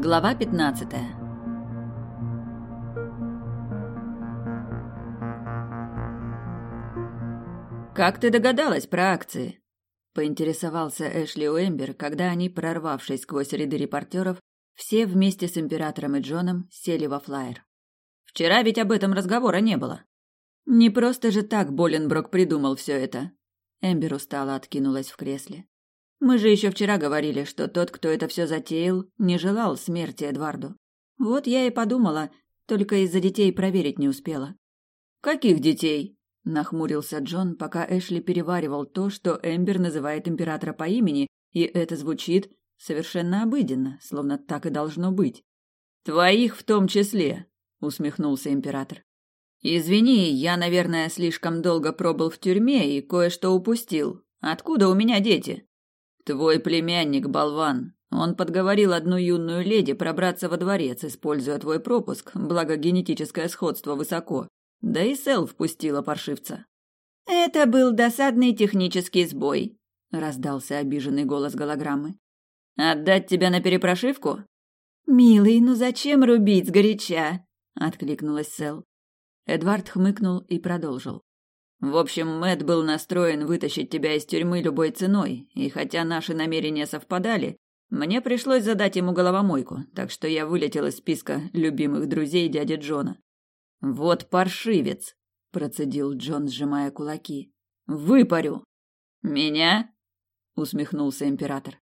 Глава 15. Как ты догадалась про акции? поинтересовался Эшли Уэмбер, когда они, прорвавшись сквозь ряды репортеров, все вместе с императором и Джоном сели во флайер. Вчера ведь об этом разговора не было. Не просто же так Боленброк придумал все это. Эмбер устало откинулась в кресле. Мы же еще вчера говорили, что тот, кто это все затеял, не желал смерти Эдварду. Вот я и подумала, только из-за детей проверить не успела. Каких детей? нахмурился Джон, пока Эшли переваривал то, что Эмбер называет императора по имени, и это звучит совершенно обыденно, словно так и должно быть. Твоих в том числе, усмехнулся император. Извини, я, наверное, слишком долго пробыл в тюрьме и кое-что упустил. Откуда у меня дети? Твой племянник, болван. Он подговорил одну юную леди пробраться во дворец, используя твой пропуск, благо генетическое сходство высоко. Да и Сэл впустила паршивца. Это был досадный технический сбой, раздался обиженный голос голограммы. Отдать тебя на перепрошивку? Милый, ну зачем рубить сгоряча? откликнулась Сэл. Эдвард хмыкнул и продолжил. В общем, Мэт был настроен вытащить тебя из тюрьмы любой ценой, и хотя наши намерения совпадали, мне пришлось задать ему головомойку, так что я вылетел из списка любимых друзей дяди Джона. Вот паршивец, процедил Джон, сжимая кулаки. Выпарю. Меня? усмехнулся император.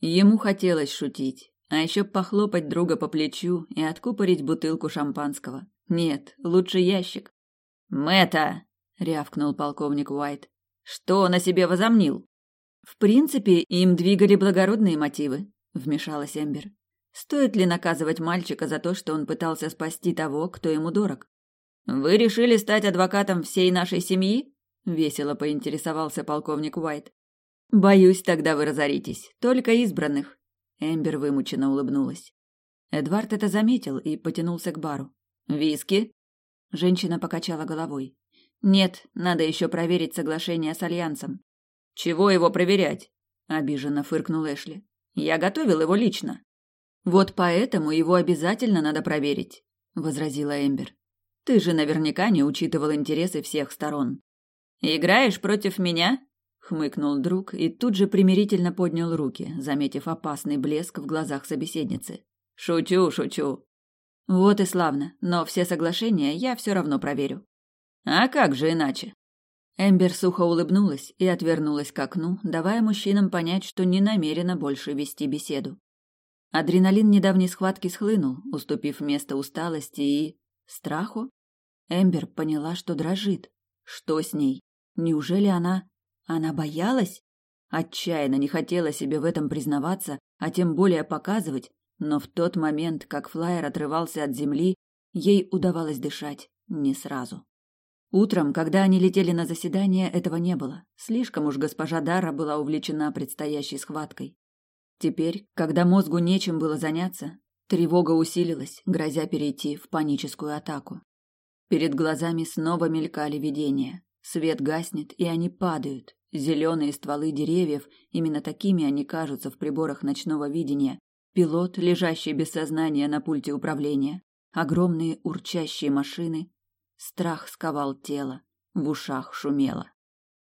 Ему хотелось шутить, а еще похлопать друга по плечу и откупорить бутылку шампанского. Нет, лучше ящик. Мэта, рявкнул полковник Уайт. Что он о себе возомнил? В принципе, им двигали благородные мотивы, вмешалась Эмбер. Стоит ли наказывать мальчика за то, что он пытался спасти того, кто ему дорог? Вы решили стать адвокатом всей нашей семьи? весело поинтересовался полковник Уайт. Боюсь, тогда вы разоритесь. Только избранных. Эмбер вымученно улыбнулась. Эдвард это заметил и потянулся к бару. Виски? Женщина покачала головой. Нет, надо еще проверить соглашение с альянсом. Чего его проверять? обиженно фыркнул Эшли. Я готовил его лично. Вот поэтому его обязательно надо проверить, возразила Эмбер. Ты же наверняка не учитывал интересы всех сторон. Играешь против меня? хмыкнул друг и тут же примирительно поднял руки, заметив опасный блеск в глазах собеседницы. Шучу, шучу. Вот и славно, но все соглашения я все равно проверю. А как же иначе? Эмбер сухо улыбнулась и отвернулась к окну, давая мужчинам понять, что не намерена больше вести беседу. Адреналин недавней схватки схлынул, уступив место усталости и страху. Эмбер поняла, что дрожит. Что с ней? Неужели она... Она боялась? Отчаянно не хотела себе в этом признаваться, а тем более показывать, но в тот момент, как флайер отрывался от земли, ей удавалось дышать не сразу. Утром, когда они летели на заседание, этого не было. Слишком уж госпожа Дара была увлечена предстоящей схваткой. Теперь, когда мозгу нечем было заняться, тревога усилилась, грозя перейти в паническую атаку. Перед глазами снова мелькали видения. Свет гаснет, и они падают. Зеленые стволы деревьев, именно такими они кажутся в приборах ночного видения. Пилот, лежащий без сознания на пульте управления. Огромные урчащие машины, Страх сковал тело, в ушах шумело.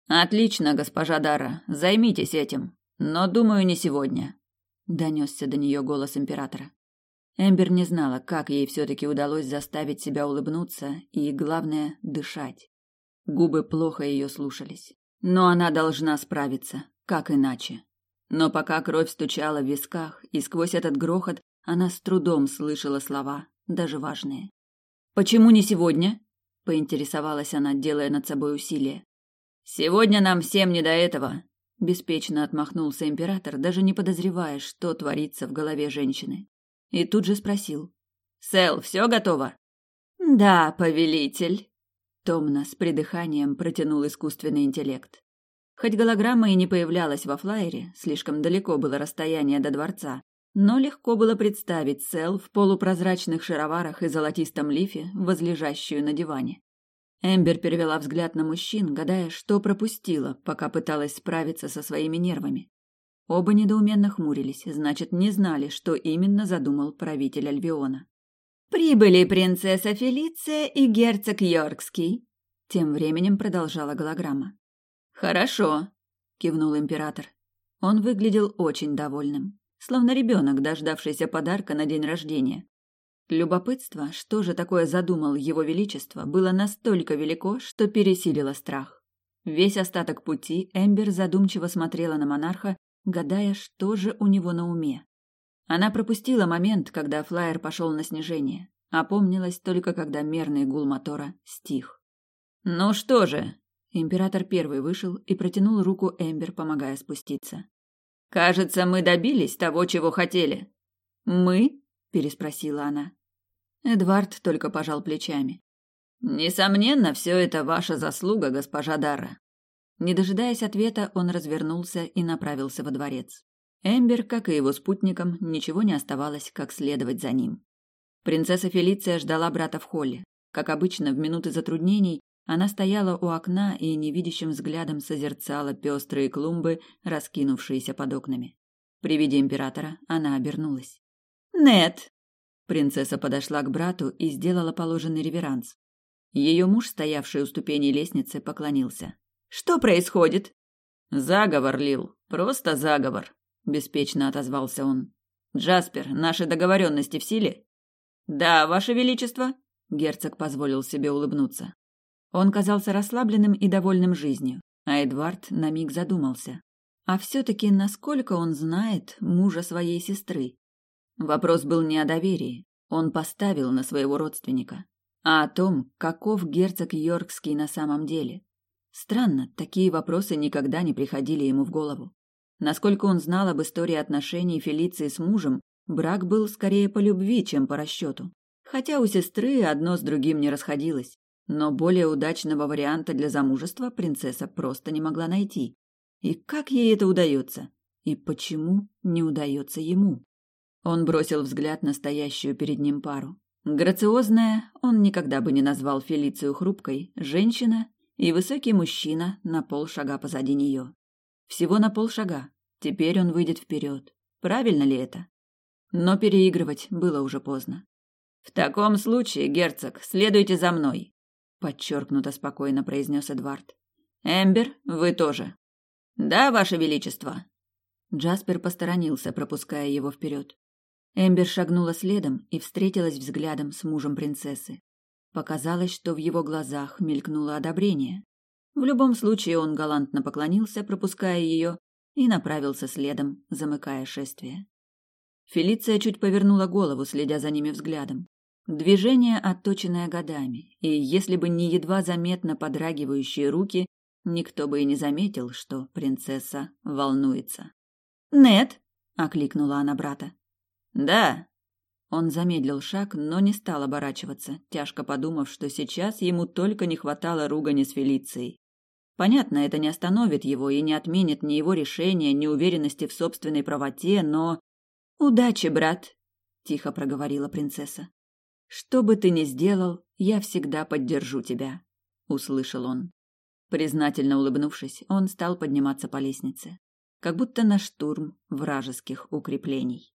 Отлично, госпожа Дара, займитесь этим, но думаю, не сегодня, донесся до нее голос императора. Эмбер не знала, как ей все-таки удалось заставить себя улыбнуться и, главное, дышать. Губы плохо ее слушались. Но она должна справиться, как иначе. Но пока кровь стучала в висках, и сквозь этот грохот она с трудом слышала слова, даже важные. «Почему не сегодня?» Поинтересовалась она, делая над собой усилие. Сегодня нам всем не до этого, беспечно отмахнулся император, даже не подозревая, что творится в голове женщины. И тут же спросил: "Сэл, все готово?" "Да, повелитель", томно с придыханием протянул искусственный интеллект. Хоть голограмма и не появлялась во флайере, слишком далеко было расстояние до дворца, но легко было представить Сэл в полупрозрачных шароварах и золотистом лифе, возлежащую на диване. Эмбер перевела взгляд на мужчин, гадая, что пропустила, пока пыталась справиться со своими нервами. Оба недоуменно хмурились, значит, не знали, что именно задумал правитель Альвиона. «Прибыли принцесса Фелиция и герцог Йоркский», — тем временем продолжала голограмма. «Хорошо», — кивнул император. Он выглядел очень довольным, словно ребенок, дождавшийся подарка на день рождения. Любопытство, что же такое задумал его величество, было настолько велико, что пересилило страх. Весь остаток пути Эмбер задумчиво смотрела на монарха гадая, что же у него на уме. Она пропустила момент, когда флайер пошел на снижение, опомнилась только когда мерный гул мотора стих. «Ну что же?» Император первый вышел и протянул руку Эмбер, помогая спуститься. «Кажется, мы добились того, чего хотели». «Мы?» – переспросила она. Эдвард только пожал плечами. «Несомненно, все это ваша заслуга, госпожа Дара. Не дожидаясь ответа, он развернулся и направился во дворец. Эмбер, как и его спутникам, ничего не оставалось, как следовать за ним. Принцесса Фелиция ждала брата в холле. Как обычно, в минуты затруднений она стояла у окна и невидящим взглядом созерцала пестрые клумбы, раскинувшиеся под окнами. При виде императора она обернулась. «Нет!» Принцесса подошла к брату и сделала положенный реверанс. Ее муж, стоявший у ступеней лестницы, поклонился. Что происходит? Заговор, Лил, просто заговор, беспечно отозвался он. Джаспер, наши договоренности в силе? Да, ваше величество, герцог позволил себе улыбнуться. Он казался расслабленным и довольным жизнью, а Эдвард на миг задумался. А все-таки насколько он знает мужа своей сестры? Вопрос был не о доверии. Он поставил на своего родственника, а о том, каков герцог Йоркский на самом деле. Странно, такие вопросы никогда не приходили ему в голову. Насколько он знал об истории отношений Фелиции с мужем, брак был скорее по любви, чем по расчету. Хотя у сестры одно с другим не расходилось, но более удачного варианта для замужества принцесса просто не могла найти. И как ей это удается? И почему не удается ему? Он бросил взгляд на стоящую перед ним пару. Грациозная, он никогда бы не назвал Фелицию хрупкой, женщина и высокий мужчина на полшага позади нее. Всего на полшага. Теперь он выйдет вперед. Правильно ли это? Но переигрывать было уже поздно. В таком случае, герцог, следуйте за мной, подчеркнуто спокойно произнес Эдвард. Эмбер, вы тоже. Да, ваше величество. Джаспер посторонился, пропуская его вперед. Эмбер шагнула следом и встретилась взглядом с мужем принцессы. Показалось, что в его глазах мелькнуло одобрение. В любом случае он галантно поклонился, пропуская ее, и направился следом, замыкая шествие. Фелиция чуть повернула голову, следя за ними взглядом. Движение, отточенное годами, и если бы не едва заметно подрагивающие руки, никто бы и не заметил, что принцесса волнуется. «Нет!» — окликнула она брата. «Да!» Он замедлил шаг, но не стал оборачиваться, тяжко подумав, что сейчас ему только не хватало ругани с Фелицией. Понятно, это не остановит его и не отменит ни его решения, ни уверенности в собственной правоте, но... «Удачи, брат!» — тихо проговорила принцесса. «Что бы ты ни сделал, я всегда поддержу тебя», — услышал он. Признательно улыбнувшись, он стал подниматься по лестнице, как будто на штурм вражеских укреплений.